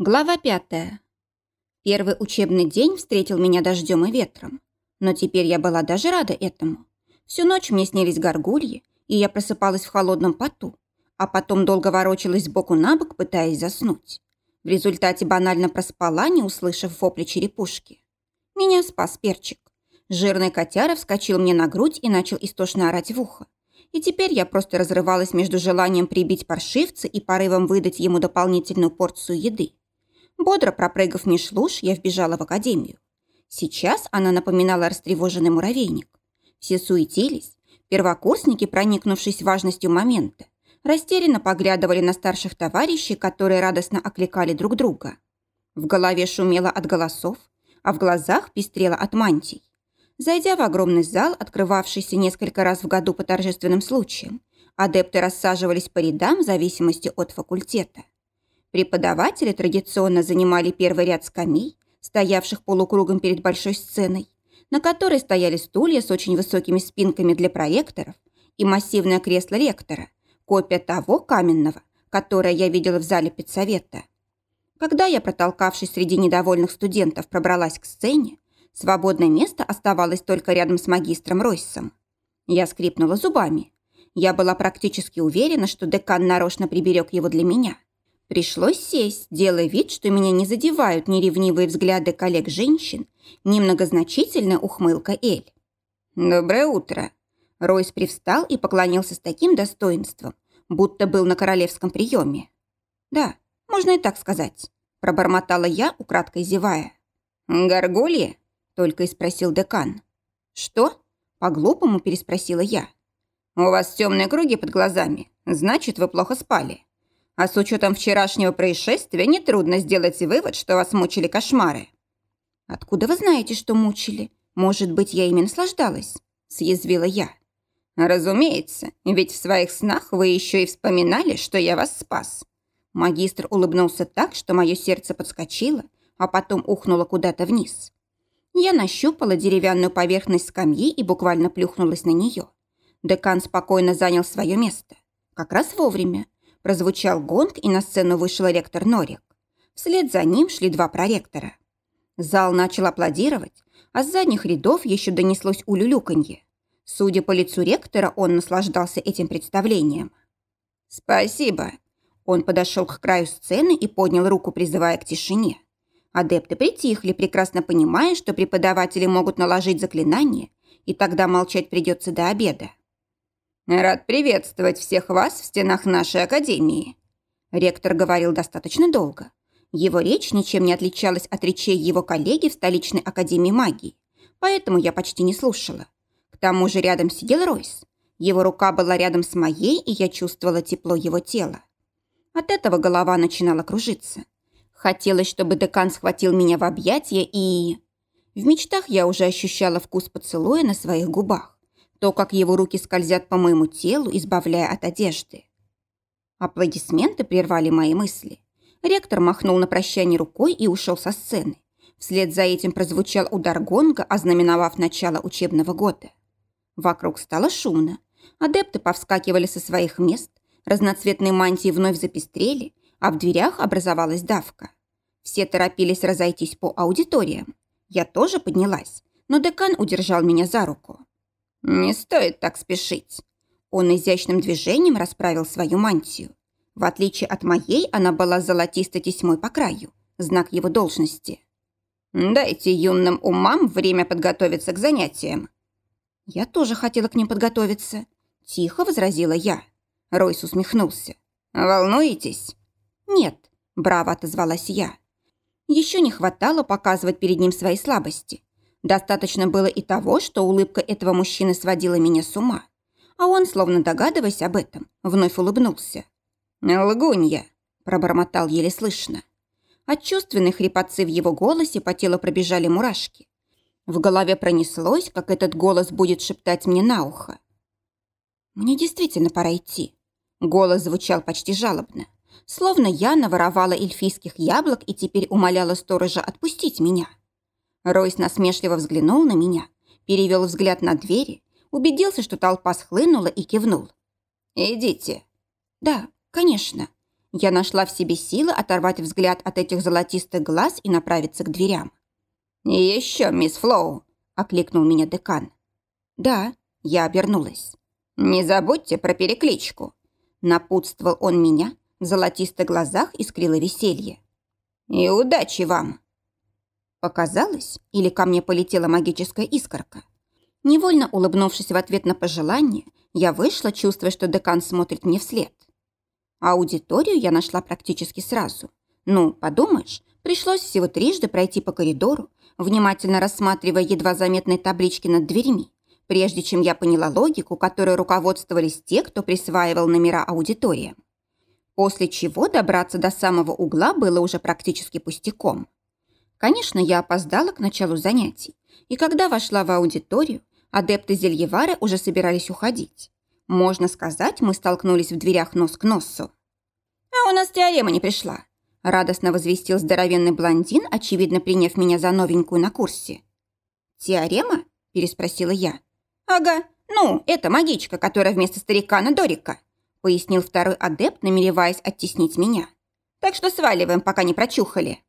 Глава пятая. Первый учебный день встретил меня дождем и ветром. Но теперь я была даже рада этому. Всю ночь мне снились горгульи, и я просыпалась в холодном поту, а потом долго ворочалась сбоку на бок, пытаясь заснуть. В результате банально проспала, не услышав вопли черепушки. Меня спас перчик. Жирный котяра вскочил мне на грудь и начал истошно орать в ухо. И теперь я просто разрывалась между желанием прибить паршивца и порывом выдать ему дополнительную порцию еды. Бодро пропрыгав меж луж, я вбежала в академию. Сейчас она напоминала растревоженный муравейник. Все суетились. Первокурсники, проникнувшись важностью момента, растерянно поглядывали на старших товарищей, которые радостно окликали друг друга. В голове шумело от голосов, а в глазах пестрело от мантий. Зайдя в огромный зал, открывавшийся несколько раз в году по торжественным случаям, адепты рассаживались по рядам в зависимости от факультета. Преподаватели традиционно занимали первый ряд скамей, стоявших полукругом перед большой сценой, на которой стояли стулья с очень высокими спинками для проекторов и массивное кресло ректора, копия того каменного, которое я видела в зале педсовета. Когда я, протолкавшись среди недовольных студентов, пробралась к сцене, свободное место оставалось только рядом с магистром Ройсом. Я скрипнула зубами. Я была практически уверена, что декан нарочно приберег его для меня – Пришлось сесть, делая вид, что меня не задевают ни ревнивые взгляды коллег-женщин, ни многозначительная ухмылка Эль. «Доброе утро!» Ройс привстал и поклонился с таким достоинством, будто был на королевском приеме. «Да, можно и так сказать», – пробормотала я, украдкой зевая. «Горгулья?» – только и спросил декан. «Что?» – по-глупому переспросила я. «У вас темные круги под глазами, значит, вы плохо спали». А с учетом вчерашнего происшествия нетрудно сделать вывод, что вас мучили кошмары. Откуда вы знаете, что мучили? Может быть, я ими наслаждалась? Съязвила я. Разумеется, ведь в своих снах вы еще и вспоминали, что я вас спас. Магистр улыбнулся так, что мое сердце подскочило, а потом ухнуло куда-то вниз. Я нащупала деревянную поверхность скамьи и буквально плюхнулась на нее. Декан спокойно занял свое место. Как раз вовремя. Прозвучал гонг, и на сцену вышел ректор Норик. Вслед за ним шли два проректора. Зал начал аплодировать, а с задних рядов еще донеслось улюлюканье. Судя по лицу ректора, он наслаждался этим представлением. «Спасибо». Он подошел к краю сцены и поднял руку, призывая к тишине. Адепты притихли, прекрасно понимая, что преподаватели могут наложить заклинание, и тогда молчать придется до обеда. «Рад приветствовать всех вас в стенах нашей академии». Ректор говорил достаточно долго. Его речь ничем не отличалась от речей его коллеги в столичной академии магии, поэтому я почти не слушала. К тому же рядом сидел Ройс. Его рука была рядом с моей, и я чувствовала тепло его тела. От этого голова начинала кружиться. Хотелось, чтобы декан схватил меня в объятия и... В мечтах я уже ощущала вкус поцелуя на своих губах то, как его руки скользят по моему телу, избавляя от одежды. Аплодисменты прервали мои мысли. Ректор махнул на прощание рукой и ушел со сцены. Вслед за этим прозвучал удар гонга, ознаменовав начало учебного года. Вокруг стало шумно. Адепты повскакивали со своих мест, разноцветные мантии вновь запестрели, а в дверях образовалась давка. Все торопились разойтись по аудиториям. Я тоже поднялась, но декан удержал меня за руку. «Не стоит так спешить». Он изящным движением расправил свою мантию. В отличие от моей, она была золотистой тесьмой по краю, знак его должности. «Дайте юным умам время подготовиться к занятиям». «Я тоже хотела к ним подготовиться», – тихо возразила я. Ройс усмехнулся. «Волнуетесь?» «Нет», – браво отозвалась я. Еще не хватало показывать перед ним свои слабости. Достаточно было и того, что улыбка этого мужчины сводила меня с ума. А он, словно догадываясь об этом, вновь улыбнулся. «Лгунья!» – пробормотал еле слышно. От чувственной хрипотцы в его голосе по телу пробежали мурашки. В голове пронеслось, как этот голос будет шептать мне на ухо. «Мне действительно пора идти». Голос звучал почти жалобно. Словно я наворовала эльфийских яблок и теперь умоляла сторожа отпустить меня. Ройс насмешливо взглянул на меня, перевел взгляд на двери, убедился, что толпа схлынула и кивнул. «Идите». «Да, конечно». Я нашла в себе силы оторвать взгляд от этих золотистых глаз и направиться к дверям. еще, мисс Флоу!» – окликнул меня декан. «Да», – я обернулась. «Не забудьте про перекличку», – напутствовал он меня, в золотистых глазах искрило веселье. «И удачи вам!» Показалось, или ко мне полетела магическая искорка. Невольно улыбнувшись в ответ на пожелание, я вышла, чувствуя, что декан смотрит мне вслед. Аудиторию я нашла практически сразу. Ну, подумаешь, пришлось всего трижды пройти по коридору, внимательно рассматривая едва заметные таблички над дверьми, прежде чем я поняла логику, которой руководствовались те, кто присваивал номера аудиториям. После чего добраться до самого угла было уже практически пустяком. Конечно, я опоздала к началу занятий, и когда вошла в аудиторию, адепты Зельевары уже собирались уходить. Можно сказать, мы столкнулись в дверях нос к носу. «А у нас теорема не пришла», – радостно возвестил здоровенный блондин, очевидно приняв меня за новенькую на курсе. «Теорема?» – переспросила я. «Ага, ну, это магичка, которая вместо старикана Дорика», – пояснил второй адепт, намереваясь оттеснить меня. «Так что сваливаем, пока не прочухали».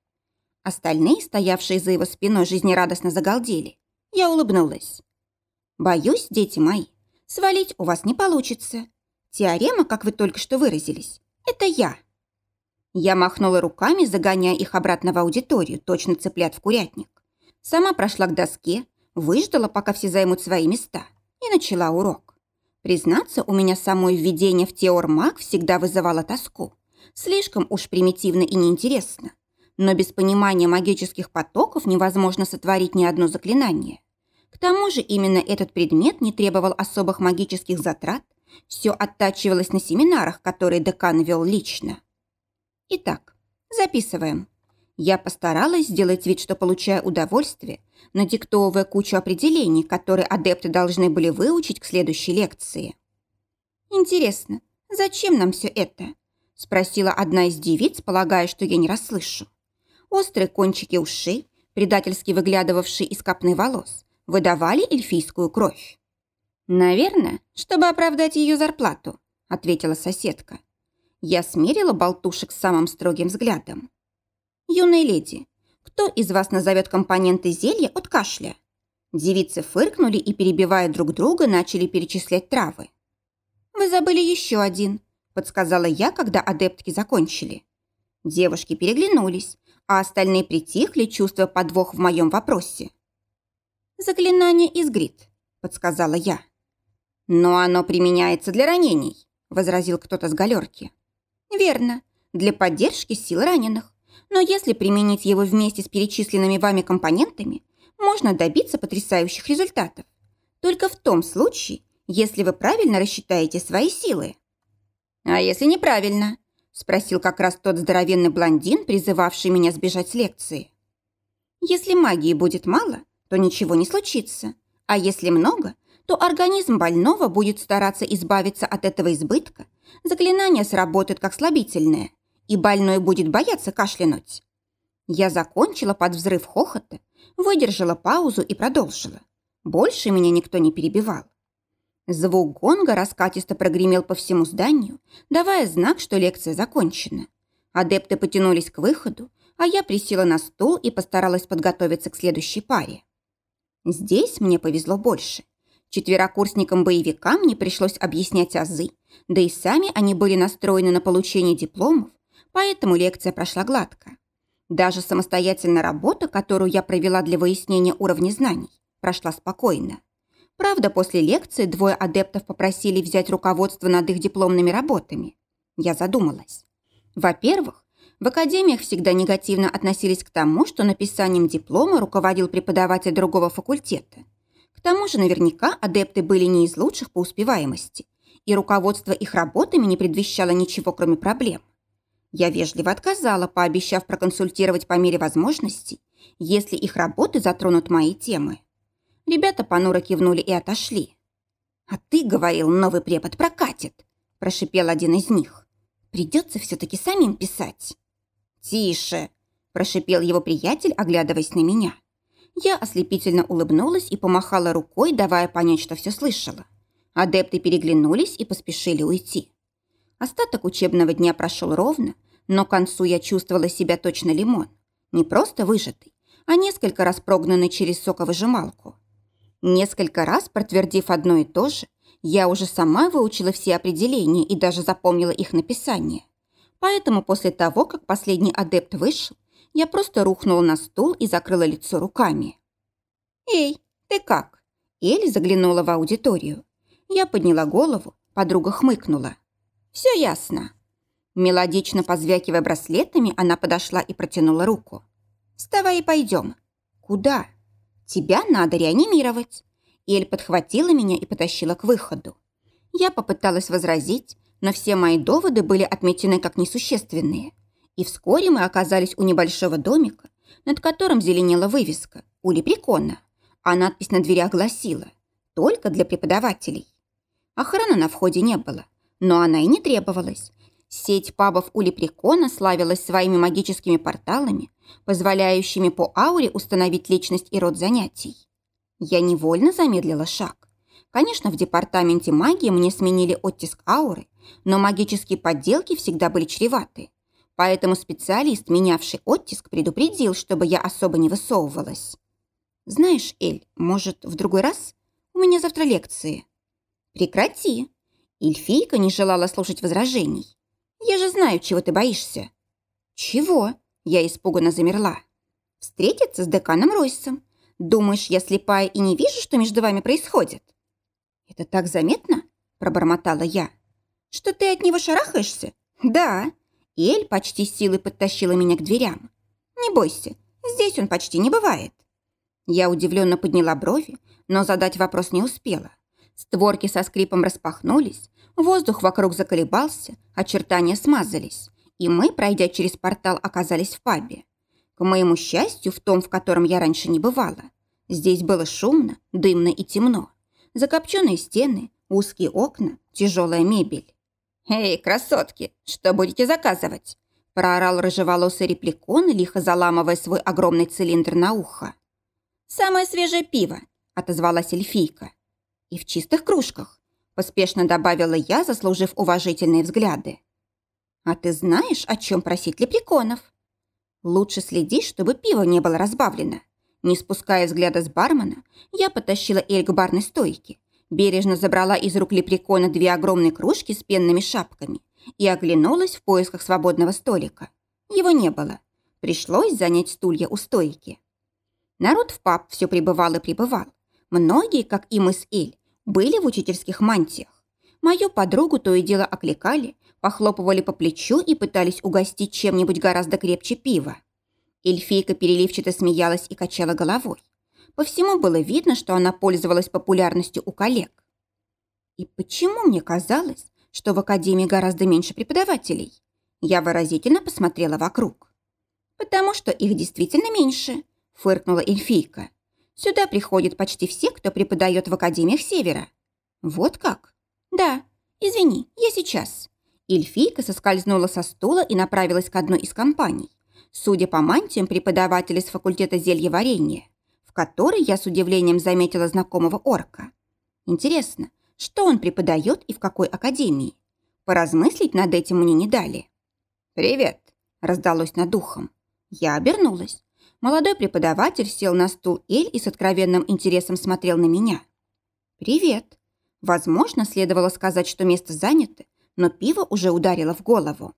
Остальные, стоявшие за его спиной, жизнерадостно загалдели. Я улыбнулась. «Боюсь, дети мои, свалить у вас не получится. Теорема, как вы только что выразились, это я». Я махнула руками, загоняя их обратно в аудиторию, точно цыплят в курятник. Сама прошла к доске, выждала, пока все займут свои места, и начала урок. Признаться, у меня самое введение в теор-маг всегда вызывало тоску. Слишком уж примитивно и неинтересно но без понимания магических потоков невозможно сотворить ни одно заклинание. К тому же именно этот предмет не требовал особых магических затрат, все оттачивалось на семинарах, которые декан вел лично. Итак, записываем. Я постаралась сделать вид, что получаю удовольствие, надиктовывая кучу определений, которые адепты должны были выучить к следующей лекции. «Интересно, зачем нам все это?» – спросила одна из девиц, полагая, что я не расслышу. Острые кончики ушей, предательски выглядывавшие из копны волос, выдавали эльфийскую кровь. «Наверное, чтобы оправдать ее зарплату», — ответила соседка. Я смерила болтушек самым строгим взглядом. «Юная леди, кто из вас назовет компоненты зелья от кашля?» Девицы фыркнули и, перебивая друг друга, начали перечислять травы. «Вы забыли еще один», — подсказала я, когда адептки закончили. Девушки переглянулись, а остальные притихли, чувствуя подвох в моем вопросе. «Заклинание из грид», — подсказала я. «Но оно применяется для ранений», — возразил кто-то с галерки. «Верно, для поддержки сил раненых. Но если применить его вместе с перечисленными вами компонентами, можно добиться потрясающих результатов. Только в том случае, если вы правильно рассчитаете свои силы». «А если неправильно?» Спросил как раз тот здоровенный блондин, призывавший меня сбежать с лекции. Если магии будет мало, то ничего не случится. А если много, то организм больного будет стараться избавиться от этого избытка, заклинание сработает как слабительное, и больной будет бояться кашлянуть. Я закончила под взрыв хохота, выдержала паузу и продолжила. Больше меня никто не перебивал. Звук гонга раскатисто прогремел по всему зданию, давая знак, что лекция закончена. Адепты потянулись к выходу, а я присела на стул и постаралась подготовиться к следующей паре. Здесь мне повезло больше. Четверокурсникам-боевикам не пришлось объяснять азы, да и сами они были настроены на получение дипломов, поэтому лекция прошла гладко. Даже самостоятельная работа, которую я провела для выяснения уровня знаний, прошла спокойно. Правда, после лекции двое адептов попросили взять руководство над их дипломными работами. Я задумалась. Во-первых, в академиях всегда негативно относились к тому, что написанием диплома руководил преподаватель другого факультета. К тому же наверняка адепты были не из лучших по успеваемости, и руководство их работами не предвещало ничего, кроме проблем. Я вежливо отказала, пообещав проконсультировать по мере возможностей, если их работы затронут мои темы. Ребята понуро кивнули и отошли. «А ты говорил, новый препод прокатит», – прошипел один из них. «Придется все-таки самим писать». «Тише», – прошипел его приятель, оглядываясь на меня. Я ослепительно улыбнулась и помахала рукой, давая понять, что все слышала. Адепты переглянулись и поспешили уйти. Остаток учебного дня прошел ровно, но к концу я чувствовала себя точно лимон. Не просто выжатый, а несколько раз прогнанный через соковыжималку. Несколько раз протвердив одно и то же, я уже сама выучила все определения и даже запомнила их написание. Поэтому после того, как последний адепт вышел, я просто рухнула на стул и закрыла лицо руками. «Эй, ты как?» Эль заглянула в аудиторию. Я подняла голову, подруга хмыкнула. «Все ясно». Мелодично позвякивая браслетами, она подошла и протянула руку. «Вставай и пойдем». «Куда?» «Тебя надо реанимировать». Эль подхватила меня и потащила к выходу. Я попыталась возразить, но все мои доводы были отметены как несущественные. И вскоре мы оказались у небольшого домика, над которым зеленела вывеска «У лепрекона», а надпись на дверях гласила «Только для преподавателей». Охраны на входе не было, но она и не требовалась. Сеть пабов у лепрекона славилась своими магическими порталами, позволяющими по ауре установить личность и род занятий. Я невольно замедлила шаг. Конечно, в департаменте магии мне сменили оттиск ауры, но магические подделки всегда были чреваты. Поэтому специалист, менявший оттиск, предупредил, чтобы я особо не высовывалась. «Знаешь, Эль, может, в другой раз? У меня завтра лекции». «Прекрати!» Эльфийка не желала слушать возражений. «Я же знаю, чего ты боишься». «Чего?» Я испуганно замерла. «Встретиться с деканом Ройсом. Думаешь, я слепая и не вижу, что между вами происходит?» «Это так заметно?» – пробормотала я. «Что ты от него шарахаешься?» «Да». Эль почти силой подтащила меня к дверям. «Не бойся, здесь он почти не бывает». Я удивленно подняла брови, но задать вопрос не успела. Створки со скрипом распахнулись, воздух вокруг заколебался, очертания смазались, и мы, пройдя через портал, оказались в пабе. К моему счастью, в том, в котором я раньше не бывала. Здесь было шумно, дымно и темно. Закопченные стены, узкие окна, тяжелая мебель. «Эй, красотки, что будете заказывать?» проорал рыжеволосый репликон, лихо заламывая свой огромный цилиндр на ухо. «Самое свежее пиво», — отозвалась эльфийка. «И в чистых кружках», — поспешно добавила я, заслужив уважительные взгляды. «А ты знаешь, о чем просить лепреконов?» «Лучше следи, чтобы пиво не было разбавлено. Не спуская взгляда с бармена, я потащила Эль к барной стойке, бережно забрала из рук лепрекона две огромные кружки с пенными шапками и оглянулась в поисках свободного столика. Его не было. Пришлось занять стулья у стойки. Народ в паб все прибывал и прибывал. Многие, как и мы с Эль, были в учительских мантиях. Мою подругу то и дело окликали, похлопывали по плечу и пытались угостить чем-нибудь гораздо крепче пива. Эльфийка переливчато смеялась и качала головой. По всему было видно, что она пользовалась популярностью у коллег. И почему мне казалось, что в академии гораздо меньше преподавателей? Я выразительно посмотрела вокруг. «Потому что их действительно меньше», – фыркнула эльфийка. «Сюда приходят почти все, кто преподает в академиях Севера». «Вот как?» «Да. Извини, я сейчас». Эльфийка соскользнула со стула и направилась к одной из компаний судя по мантиям преподавателя с факультета зельеварения, в которой я с удивлением заметила знакомого орка. Интересно, что он преподает и в какой академии? Поразмыслить над этим мне не дали. «Привет!» – раздалось над ухом. Я обернулась. Молодой преподаватель сел на стул Эль и с откровенным интересом смотрел на меня. «Привет!» Возможно, следовало сказать, что место занято, но пиво уже ударило в голову.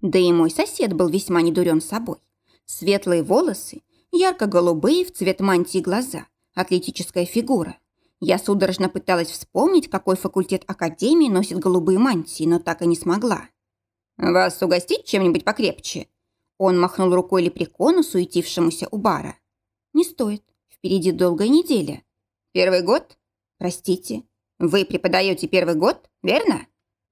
Да и мой сосед был весьма недурен собой. Светлые волосы, ярко-голубые в цвет мантии глаза, атлетическая фигура. Я судорожно пыталась вспомнить, какой факультет академии носит голубые мантии, но так и не смогла. «Вас угостить чем-нибудь покрепче?» Он махнул рукой лепрекону, суетившемуся у бара. «Не стоит. Впереди долгая неделя». «Первый год?» «Простите. Вы преподаете первый год, верно?»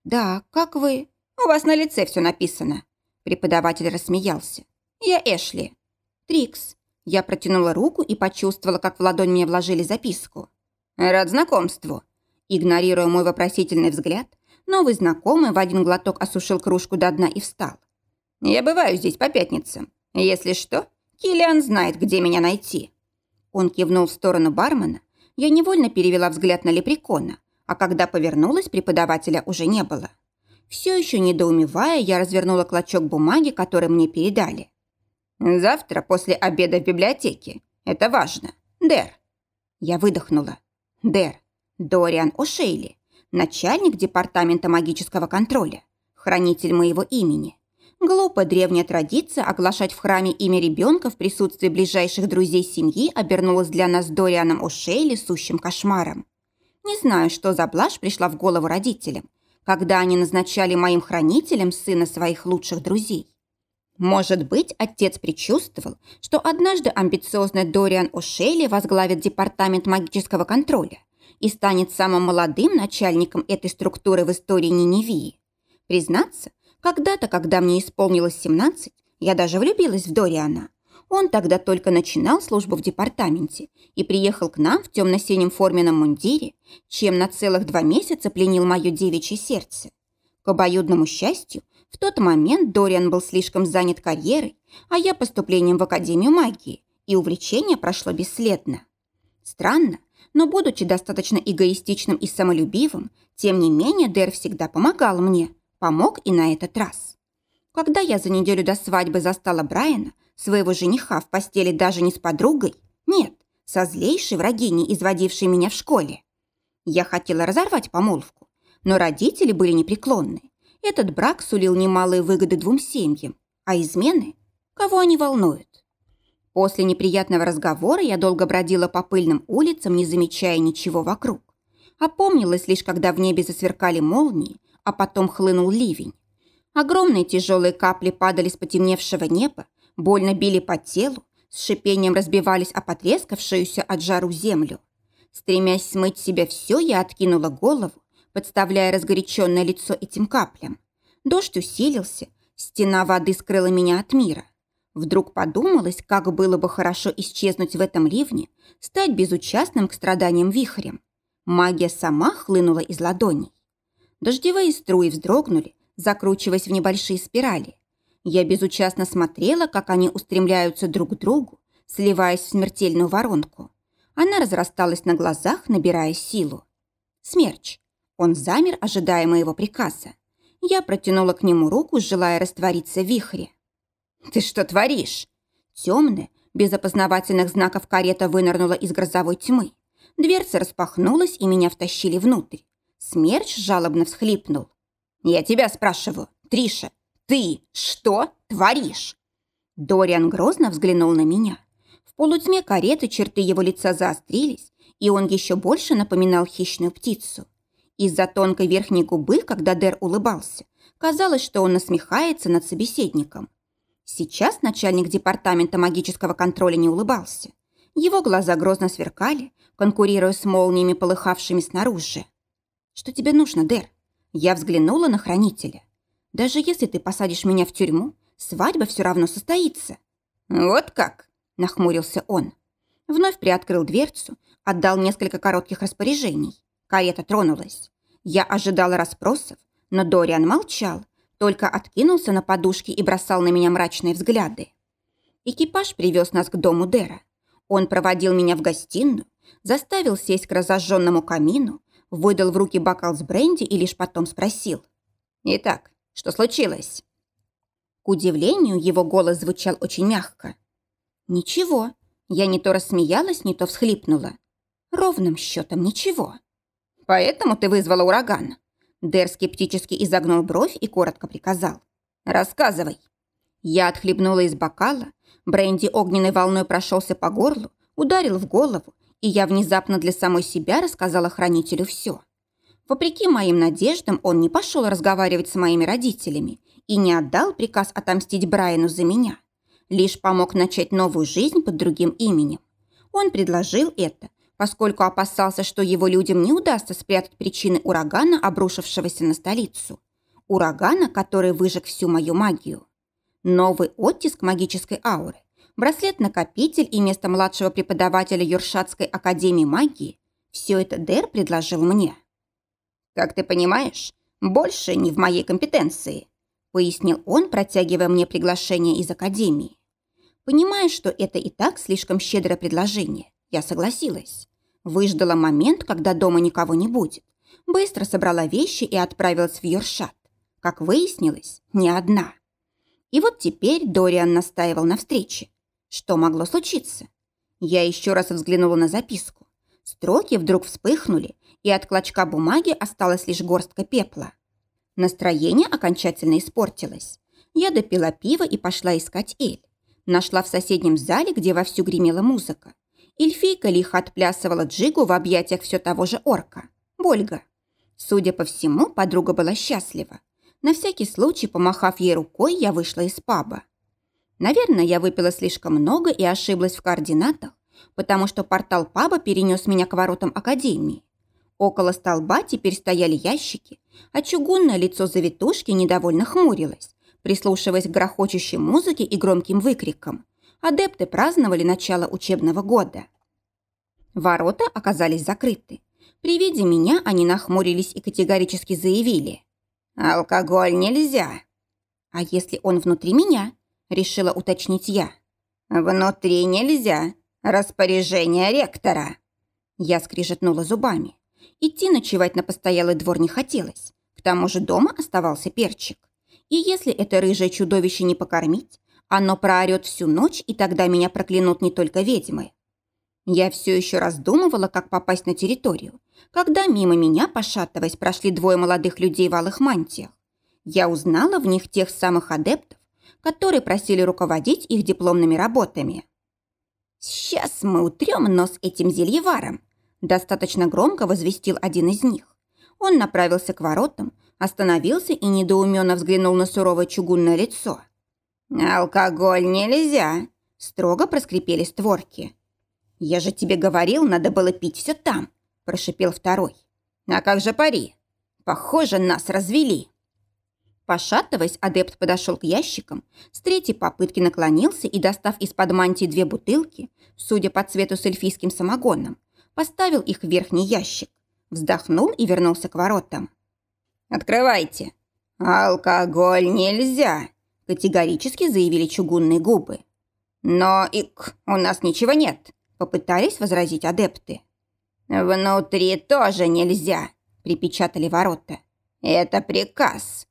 «Да, как вы?» «У вас на лице все написано». Преподаватель рассмеялся. «Я Эшли». «Трикс». Я протянула руку и почувствовала, как в ладонь мне вложили записку. «Рад знакомству». Игнорируя мой вопросительный взгляд, новый знакомый в один глоток осушил кружку до дна и встал. «Я бываю здесь по пятницам. Если что, Киллиан знает, где меня найти». Он кивнул в сторону бармена. Я невольно перевела взгляд на лепрекона, а когда повернулась, преподавателя уже не было. Все еще недоумевая, я развернула клочок бумаги, который мне передали. «Завтра после обеда в библиотеке. Это важно. Дэр». Я выдохнула. «Дэр. Дориан О'Шейли. Начальник департамента магического контроля. Хранитель моего имени. Глупая древняя традиция оглашать в храме имя ребенка в присутствии ближайших друзей семьи обернулась для нас Дорианом О'Шейли сущим кошмаром. Не знаю, что за блажь пришла в голову родителям, когда они назначали моим хранителем сына своих лучших друзей. Может быть, отец предчувствовал, что однажды амбициозный Дориан О'Шейли возглавит департамент магического контроля и станет самым молодым начальником этой структуры в истории Ниневии. Признаться, когда-то, когда мне исполнилось 17, я даже влюбилась в Дориана. Он тогда только начинал службу в департаменте и приехал к нам в темно-синем форменном мундире, чем на целых два месяца пленил мое девичье сердце. К обоюдному счастью, в тот момент Дориан был слишком занят карьерой, а я поступлением в Академию магии, и увлечение прошло бесследно. Странно, но, будучи достаточно эгоистичным и самолюбивым, тем не менее Дэр всегда помогал мне, помог и на этот раз. Когда я за неделю до свадьбы застала Брайана, своего жениха в постели даже не с подругой, нет, со злейшей врагиней, изводившей меня в школе. Я хотела разорвать помолвку, но родители были непреклонны. Этот брак сулил немалые выгоды двум семьям, а измены? Кого они волнуют? После неприятного разговора я долго бродила по пыльным улицам, не замечая ничего вокруг. Опомнилась лишь, когда в небе засверкали молнии, а потом хлынул ливень. Огромные тяжелые капли падали с потемневшего неба, больно били по телу, с шипением разбивались о потрескавшуюся от жару землю. Стремясь смыть себя все, я откинула голову, подставляя разгоряченное лицо этим каплям. Дождь усилился, стена воды скрыла меня от мира. Вдруг подумалось, как было бы хорошо исчезнуть в этом ливне, стать безучастным к страданиям вихрем. Магия сама хлынула из ладоней. Дождевые струи вздрогнули, закручиваясь в небольшие спирали. Я безучастно смотрела, как они устремляются друг к другу, сливаясь в смертельную воронку. Она разрасталась на глазах, набирая силу. Смерч. Он замер, ожидая моего приказа. Я протянула к нему руку, желая раствориться в вихре. «Ты что творишь?» Темная, без опознавательных знаков карета вынырнула из грозовой тьмы. Дверца распахнулась, и меня втащили внутрь. Смерч жалобно всхлипнул. «Я тебя спрашиваю, Триша, ты что творишь?» Дориан грозно взглянул на меня. В полутьме кареты черты его лица заострились, и он еще больше напоминал хищную птицу. Из-за тонкой верхней губы, когда Дэр улыбался, казалось, что он насмехается над собеседником. Сейчас начальник департамента магического контроля не улыбался. Его глаза грозно сверкали, конкурируя с молниями, полыхавшими снаружи. «Что тебе нужно, Дэр?» Я взглянула на хранителя. «Даже если ты посадишь меня в тюрьму, свадьба все равно состоится». «Вот как?» – нахмурился он. Вновь приоткрыл дверцу, отдал несколько коротких распоряжений. Карета тронулась. Я ожидала расспросов, но Дориан молчал, только откинулся на подушки и бросал на меня мрачные взгляды. Экипаж привез нас к дому Дера. Он проводил меня в гостиную, заставил сесть к разожженному камину, выдал в руки бокал с бренди и лишь потом спросил. «Итак, что случилось?» К удивлению, его голос звучал очень мягко. «Ничего». Я не то рассмеялась, не то всхлипнула. Ровным счетом ничего. «Поэтому ты вызвала ураган?» Дэр скептически изогнул бровь и коротко приказал. «Рассказывай». Я отхлебнула из бокала, бренди огненной волной прошелся по горлу, ударил в голову, и я внезапно для самой себя рассказала хранителю все. Вопреки моим надеждам, он не пошел разговаривать с моими родителями и не отдал приказ отомстить Брайану за меня. Лишь помог начать новую жизнь под другим именем. Он предложил это, поскольку опасался, что его людям не удастся спрятать причины урагана, обрушившегося на столицу. Урагана, который выжег всю мою магию. Новый оттиск магической ауры браслет-накопитель и место младшего преподавателя Юршатской академии магии – все это Дэр предложил мне. «Как ты понимаешь, больше не в моей компетенции», – пояснил он, протягивая мне приглашение из академии. Понимая, что это и так слишком щедрое предложение, я согласилась. Выждала момент, когда дома никого не будет. Быстро собрала вещи и отправилась в Йоршат. Как выяснилось, не одна. И вот теперь Дориан настаивал на встрече. Что могло случиться? Я еще раз взглянула на записку. Строки вдруг вспыхнули, и от клочка бумаги осталась лишь горстка пепла. Настроение окончательно испортилось. Я допила пиво и пошла искать Эль. Нашла в соседнем зале, где вовсю гремела музыка. Эльфийка лихо отплясывала джигу в объятиях все того же орка. Больга. Судя по всему, подруга была счастлива. На всякий случай, помахав ей рукой, я вышла из паба. Наверное, я выпила слишком много и ошиблась в координатах, потому что портал паба перенес меня к воротам академии. Около столба теперь стояли ящики, а чугунное лицо завитушки недовольно хмурилось, прислушиваясь к грохочущей музыке и громким выкрикам. Адепты праздновали начало учебного года. Ворота оказались закрыты. При виде меня они нахмурились и категорически заявили. «Алкоголь нельзя!» «А если он внутри меня?» – решила уточнить я. «Внутри нельзя. Распоряжение ректора!» Я скрижетнула зубами. Идти ночевать на постоялый двор не хотелось. К тому же дома оставался перчик. И если это рыжее чудовище не покормить, оно проорет всю ночь, и тогда меня проклянут не только ведьмы. Я все еще раздумывала, как попасть на территорию, когда мимо меня, пошатываясь, прошли двое молодых людей в алых мантиях. Я узнала в них тех самых адептов, которые просили руководить их дипломными работами. «Сейчас мы утрем нос этим зельеваром», достаточно громко возвестил один из них. Он направился к воротам, остановился и недоуменно взглянул на суровое чугунное лицо. «Алкоголь нельзя», – строго проскрипели створки. «Я же тебе говорил, надо было пить все там», – прошипел второй. «А как же пари? Похоже, нас развели». Пошатываясь, адепт подошел к ящикам, с третьей попытки наклонился и, достав из-под мантии две бутылки, судя по цвету с эльфийским самогоном, поставил их в верхний ящик, вздохнул и вернулся к воротам. «Открывайте!» «Алкоголь нельзя!» – категорически заявили чугунные губы. «Но, ик, у нас ничего нет!» – попытались возразить адепты. «Внутри тоже нельзя!» – припечатали ворота. «Это приказ!»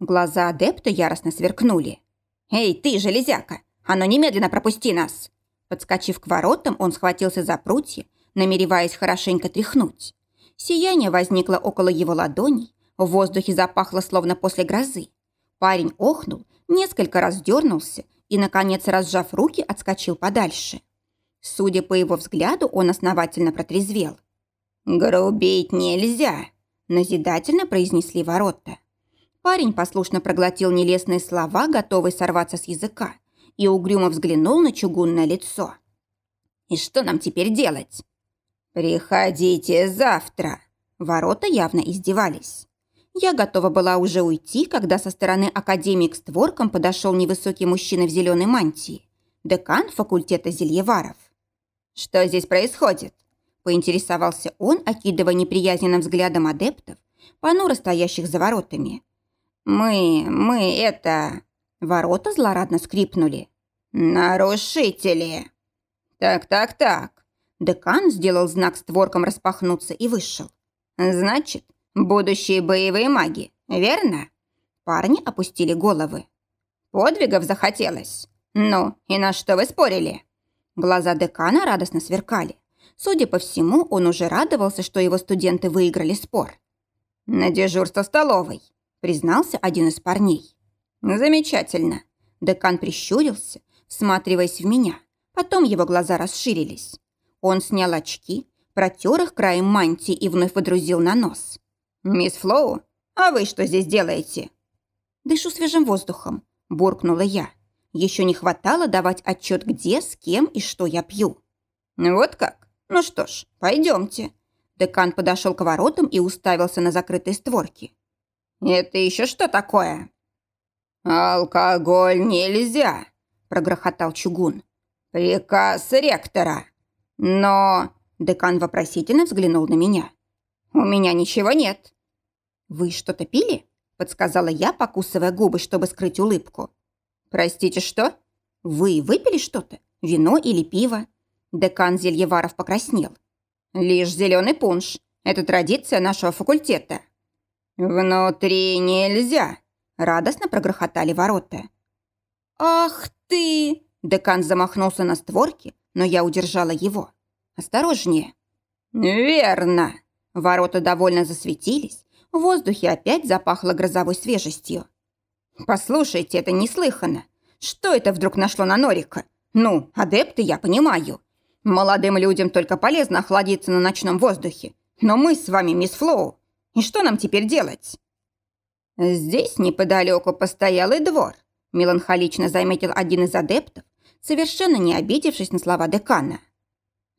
Глаза адепта яростно сверкнули. «Эй, ты, железяка! А ну немедленно пропусти нас!» Подскочив к воротам, он схватился за прутья, намереваясь хорошенько тряхнуть. Сияние возникло около его ладоней, в воздухе запахло словно после грозы. Парень охнул, несколько раз дернулся и, наконец, разжав руки, отскочил подальше. Судя по его взгляду, он основательно протрезвел. «Грубить нельзя!» – назидательно произнесли ворота. Парень послушно проглотил нелестные слова, готовый сорваться с языка, и угрюмо взглянул на чугунное лицо. «И что нам теперь делать?» «Приходите завтра!» Ворота явно издевались. Я готова была уже уйти, когда со стороны академии к створкам подошел невысокий мужчина в зеленой мантии, декан факультета зельеваров. «Что здесь происходит?» – поинтересовался он, окидывая неприязненным взглядом адептов, понуро стоящих за воротами. «Мы, мы это...» Ворота злорадно скрипнули. «Нарушители!» «Так-так-так». Декан сделал знак створкам распахнуться и вышел. «Значит, Будущие боевые маги, верно? Парни опустили головы. Подвигов захотелось. Ну, и на что вы спорили? Глаза декана радостно сверкали. Судя по всему, он уже радовался, что его студенты выиграли спор. «На дежурство столовой», — признался один из парней. «Замечательно». Декан прищурился, всматриваясь в меня. Потом его глаза расширились. Он снял очки, протер их краем мантии и вновь водрузил на нос. «Мисс Флоу, а вы что здесь делаете?» «Дышу свежим воздухом», – буркнула я. Еще не хватало давать отчет, где, с кем и что я пью. «Вот как? Ну что ж, пойдемте». Декан подошел к воротам и уставился на закрытые створки. «Это еще что такое?» «Алкоголь нельзя», – прогрохотал чугун. «Приказ ректора». «Но...» – декан вопросительно взглянул на меня. «У меня ничего нет». «Вы что-то пили?» – подсказала я, покусывая губы, чтобы скрыть улыбку. «Простите, что? Вы выпили что-то? Вино или пиво?» Декан Зельеваров покраснел. «Лишь зеленый пунш. Это традиция нашего факультета». «Внутри нельзя», Радостно прогрохотали ворота. «Ах ты!» Декан замахнулся на створки, но я удержала его. «Осторожнее!» «Верно!» Ворота довольно засветились, в воздухе опять запахло грозовой свежестью. «Послушайте, это неслыханно. Что это вдруг нашло на Норика? Ну, адепты я понимаю. Молодым людям только полезно охладиться на ночном воздухе. Но мы с вами, мисс Флоу. И что нам теперь делать?» «Здесь неподалеку постоялый двор», меланхолично заметил один из адептов, совершенно не обидевшись на слова декана.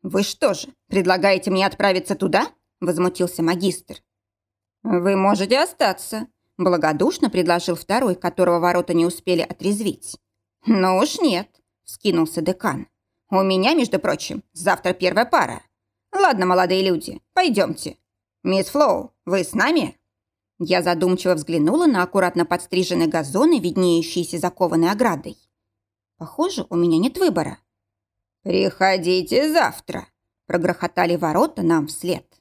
«Вы что же, предлагаете мне отправиться туда?» возмутился магистр. «Вы можете остаться», – благодушно предложил второй, которого ворота не успели отрезвить. «Ну уж нет», – скинулся декан. «У меня, между прочим, завтра первая пара. Ладно, молодые люди, пойдемте. Мисс Флоу, вы с нами?» Я задумчиво взглянула на аккуратно подстриженные газоны, виднеющиеся закованной оградой. Похоже, у меня нет выбора. «Приходите завтра», – прогрохотали ворота нам вслед.